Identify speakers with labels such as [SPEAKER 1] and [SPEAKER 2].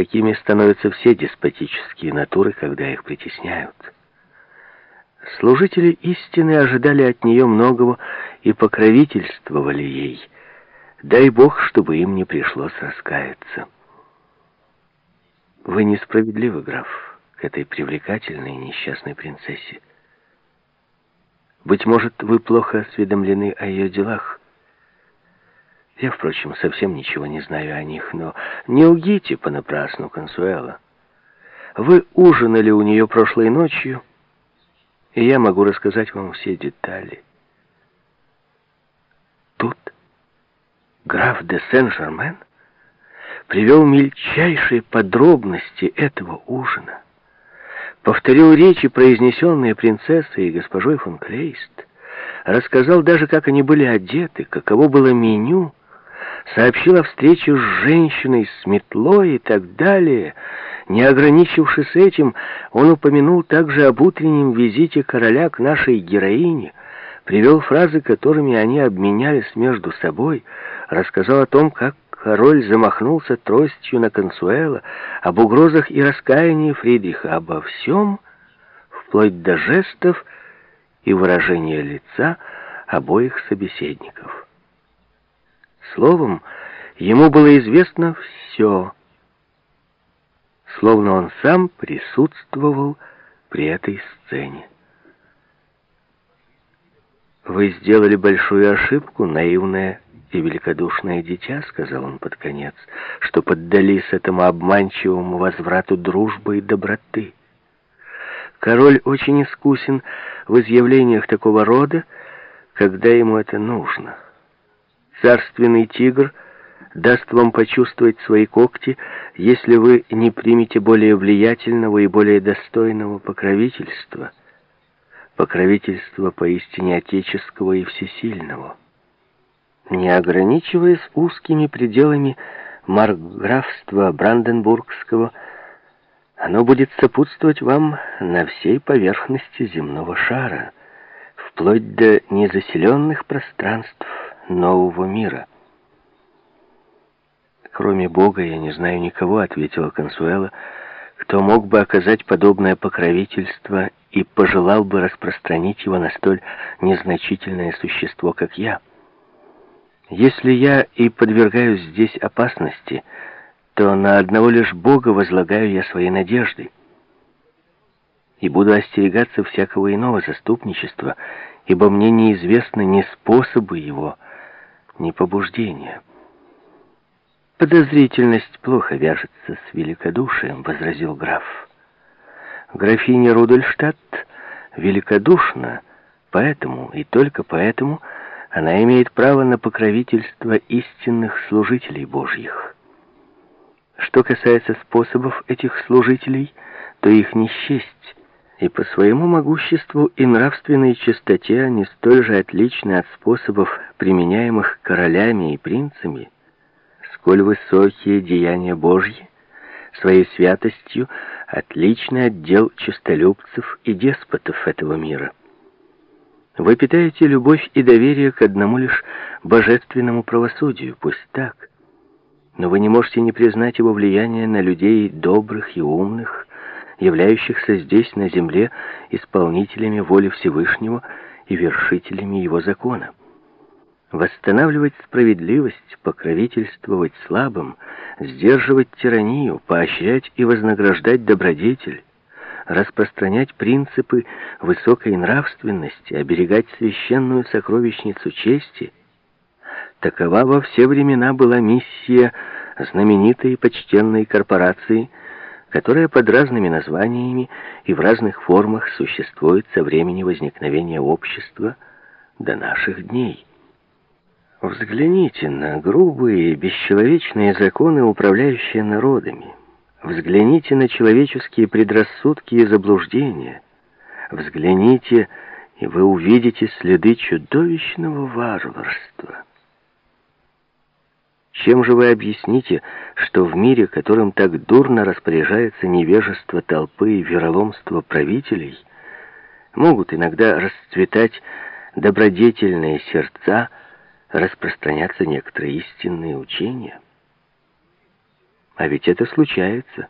[SPEAKER 1] Такими становятся все деспотические натуры, когда их притесняют. Служители истины ожидали от нее многого и покровительствовали ей. Дай Бог, чтобы им не пришлось раскаяться. Вы несправедливы, граф, к этой привлекательной несчастной принцессе. Быть может, вы плохо осведомлены о ее делах. Я, впрочем, совсем ничего не знаю о них, но не лгите понапрасну, Консуэла. Вы ужинали у нее прошлой ночью, и я могу рассказать вам все детали. Тут граф де Сен-Жермен привел мельчайшие подробности этого ужина повторил речи, произнесенные принцессой и госпожой фон Клейст, рассказал даже, как они были одеты, каково было меню, сообщил о встрече с женщиной с метлой и так далее. Не ограничившись этим, он упомянул также об утреннем визите короля к нашей героине, привел фразы, которыми они обменялись между собой, рассказал о том, как король замахнулся тростью на Консуэла, об угрозах и раскаянии Фридриха, обо всем, вплоть до жестов и выражения лица обоих собеседников. Словом, ему было известно все, словно он сам присутствовал при этой сцене. «Вы сделали большую ошибку, наивная и великодушное дитя», — сказал он под конец, «что поддались этому обманчивому возврату дружбы и доброты. Король очень искусен в изъявлениях такого рода, когда ему это нужно. Царственный тигр даст вам почувствовать свои когти, если вы не примете более влиятельного и более достойного покровительства, покровительства поистине отеческого и всесильного» не ограничиваясь узкими пределами маркграфства Бранденбургского, оно будет сопутствовать вам на всей поверхности земного шара, вплоть до незаселенных пространств нового мира. «Кроме Бога я не знаю никого», — ответила Консуэла, «кто мог бы оказать подобное покровительство и пожелал бы распространить его на столь незначительное существо, как я». Если я и подвергаюсь здесь опасности, то на одного лишь Бога возлагаю я свои надежды. И буду остерегаться всякого иного заступничества, ибо мне неизвестны ни способы его, ни побуждения. «Подозрительность плохо вяжется с великодушием», — возразил граф. «Графиня Рудольштадт великодушна, поэтому и только поэтому — она имеет право на покровительство истинных служителей Божьих. Что касается способов этих служителей, то их не счесть, и по своему могуществу и нравственной чистоте они столь же отличны от способов, применяемых королями и принцами, сколь высокие деяния Божьи своей святостью отличны от дел честолюбцев и деспотов этого мира. Вы питаете любовь и доверие к одному лишь божественному правосудию, пусть так. Но вы не можете не признать его влияние на людей добрых и умных, являющихся здесь, на земле, исполнителями воли Всевышнего и вершителями его закона. Восстанавливать справедливость, покровительствовать слабым, сдерживать тиранию, поощрять и вознаграждать добродетель, распространять принципы высокой нравственности, оберегать священную сокровищницу чести. Такова во все времена была миссия знаменитой и почтенной корпорации, которая под разными названиями и в разных формах существует со времени возникновения общества до наших дней. Взгляните на грубые бесчеловечные законы, управляющие народами. Взгляните на человеческие предрассудки и заблуждения. Взгляните, и вы увидите следы чудовищного варварства. Чем же вы объясните, что в мире, которым так дурно распоряжается невежество толпы и вероломство правителей, могут иногда расцветать добродетельные сердца, распространяться некоторые истинные учения? А ведь это случается.